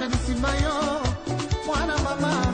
nakanisi mayo mwana mama